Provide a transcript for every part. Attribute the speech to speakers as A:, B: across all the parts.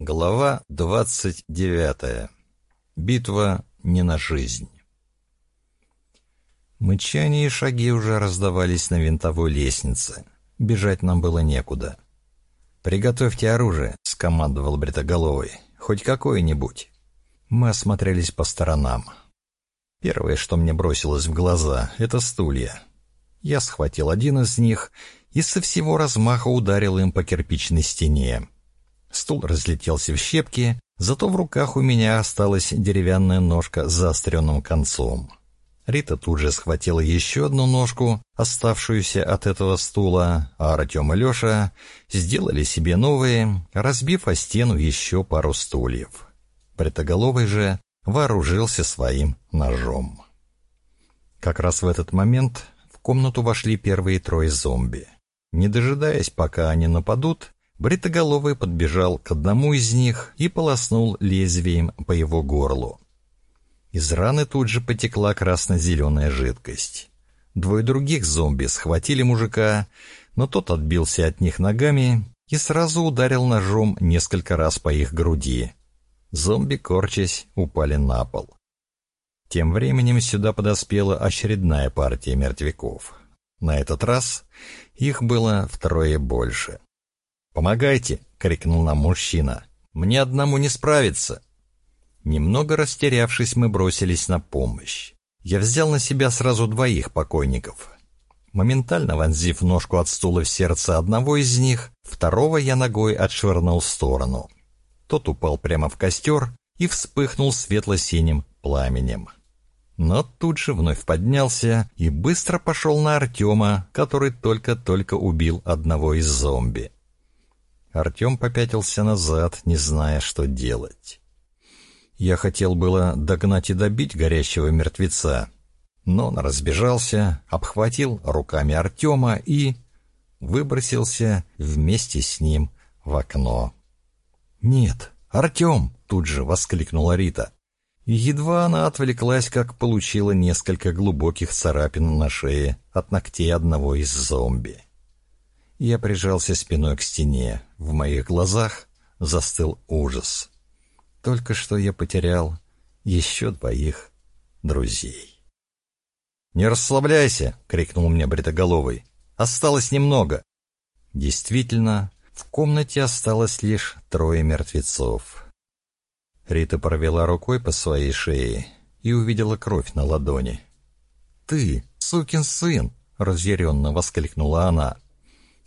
A: Глава 29. Битва не на жизнь. Мычание и шаги уже раздавались на винтовой лестнице. Бежать нам было некуда. «Приготовьте оружие», — скомандовал Бритоголовый. «Хоть какое-нибудь». Мы осмотрелись по сторонам. Первое, что мне бросилось в глаза, — это стулья. Я схватил один из них и со всего размаха ударил им по кирпичной стене. Стул разлетелся в щепки, зато в руках у меня осталась деревянная ножка с заостренным концом. Рита тут же схватила еще одну ножку, оставшуюся от этого стула, а Артем и Леша сделали себе новые, разбив о стену еще пару стульев. Притоголовый же вооружился своим ножом. Как раз в этот момент в комнату вошли первые трое зомби. Не дожидаясь, пока они нападут, Бритоголовый подбежал к одному из них и полоснул лезвием по его горлу. Из раны тут же потекла красно-зеленая жидкость. Двое других зомби схватили мужика, но тот отбился от них ногами и сразу ударил ножом несколько раз по их груди. Зомби, корчась, упали на пол. Тем временем сюда подоспела очередная партия мертвяков. На этот раз их было втрое больше. «Помогайте!» — крикнул нам мужчина. «Мне одному не справиться!» Немного растерявшись, мы бросились на помощь. Я взял на себя сразу двоих покойников. Моментально вонзив ножку от стула в сердце одного из них, второго я ногой отшвырнул в сторону. Тот упал прямо в костер и вспыхнул светло-синим пламенем. Но тут же вновь поднялся и быстро пошел на Артема, который только-только убил одного из зомби. Артем попятился назад, не зная, что делать. Я хотел было догнать и добить горящего мертвеца, но он разбежался, обхватил руками Артема и выбросился вместе с ним в окно. «Нет, Артем!» — тут же воскликнула Рита. Едва она отвлеклась, как получила несколько глубоких царапин на шее от ногтей одного из зомби. Я прижался спиной к стене. В моих глазах застыл ужас. Только что я потерял еще двоих друзей. «Не расслабляйся!» — крикнул мне Бритоголовый. «Осталось немного!» Действительно, в комнате осталось лишь трое мертвецов. Рита провела рукой по своей шее и увидела кровь на ладони. «Ты, сукин сын!» — разъяренно воскликнула она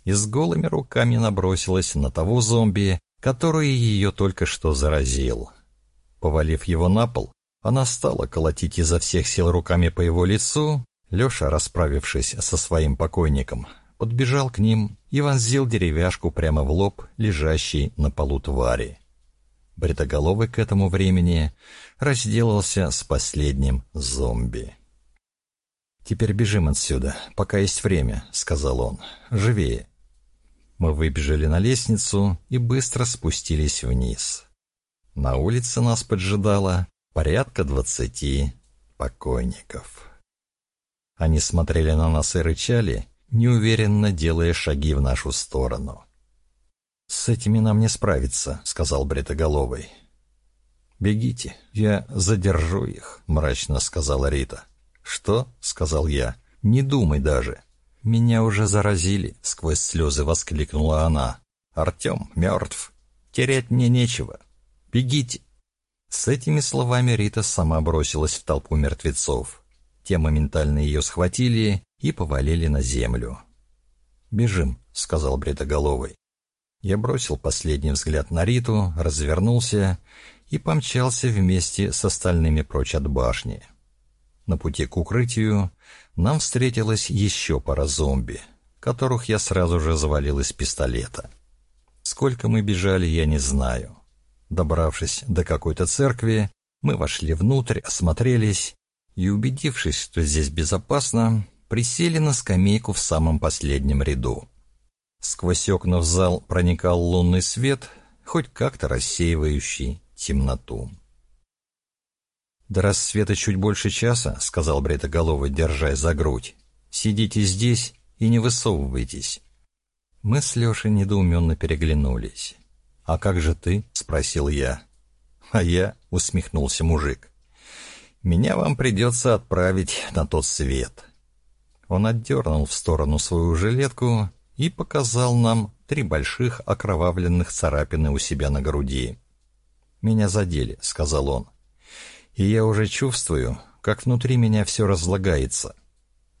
A: и с голыми руками набросилась на того зомби, который ее только что заразил. Повалив его на пол, она стала колотить изо всех сил руками по его лицу. Леша, расправившись со своим покойником, подбежал к ним и вонзил деревяшку прямо в лоб, лежащей на полу твари. Бритоголовый к этому времени разделался с последним зомби. «Теперь бежим отсюда, пока есть время», — сказал он. «Живее». Мы выбежали на лестницу и быстро спустились вниз. На улице нас поджидало порядка двадцати покойников. Они смотрели на нас и рычали, неуверенно делая шаги в нашу сторону. «С этими нам не справиться», — сказал Бритоголовый. «Бегите, я задержу их», — мрачно сказала Рита. «Что?» — сказал я. «Не думай даже». «Меня уже заразили», — сквозь слезы воскликнула она. «Артем мертв. Терять мне нечего. Бегите». С этими словами Рита сама бросилась в толпу мертвецов. Те моментально ее схватили и повалили на землю. «Бежим», — сказал Бритоголовый. Я бросил последний взгляд на Риту, развернулся и помчался вместе с остальными прочь от башни. На пути к укрытию нам встретилась еще пара зомби, которых я сразу же завалил из пистолета. Сколько мы бежали, я не знаю. Добравшись до какой-то церкви, мы вошли внутрь, осмотрелись и, убедившись, что здесь безопасно, присели на скамейку в самом последнем ряду. Сквозь окна в зал проникал лунный свет, хоть как-то рассеивающий темноту. «До рассвета чуть больше часа», — сказал Бретоголовый, держась за грудь. «Сидите здесь и не высовывайтесь». Мы с Лешей недоуменно переглянулись. «А как же ты?» — спросил я. «А я?» — усмехнулся мужик. «Меня вам придется отправить на тот свет». Он отдернул в сторону свою жилетку и показал нам три больших окровавленных царапины у себя на груди. «Меня задели», — сказал он. «И я уже чувствую, как внутри меня все разлагается.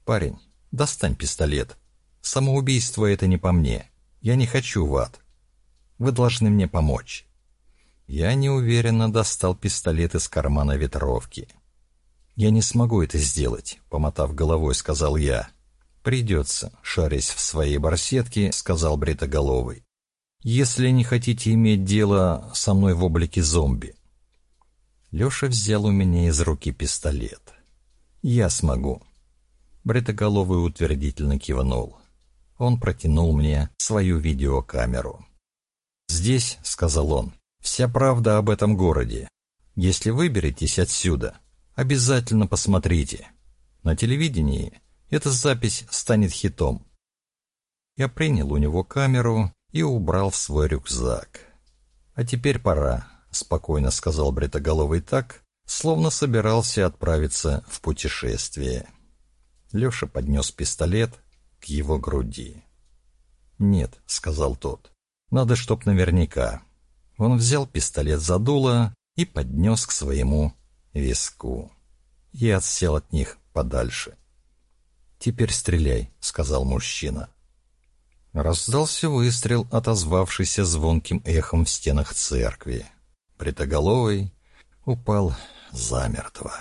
A: Парень, достань пистолет. Самоубийство — это не по мне. Я не хочу в ад. Вы должны мне помочь». Я неуверенно достал пистолет из кармана ветровки. «Я не смогу это сделать», — помотав головой, сказал я. «Придется», — шарясь в своей барсетке, сказал Бритоголовый. «Если не хотите иметь дело со мной в облике зомби». Леша взял у меня из руки пистолет. «Я смогу». Бритоголовый утвердительно кивнул. Он протянул мне свою видеокамеру. «Здесь», — сказал он, — «вся правда об этом городе. Если выберетесь отсюда, обязательно посмотрите. На телевидении эта запись станет хитом. Я принял у него камеру и убрал в свой рюкзак. «А теперь пора», — спокойно сказал Бритоголовый так, словно собирался отправиться в путешествие. Леша поднес пистолет к его груди. «Нет», — сказал тот, — «надо, чтоб наверняка». Он взял пистолет за дуло и поднес к своему виску. Я отсел от них подальше. «Теперь стреляй», — сказал мужчина. Раздался выстрел, отозвавшийся звонким эхом в стенах церкви. Притоголовый упал замертво.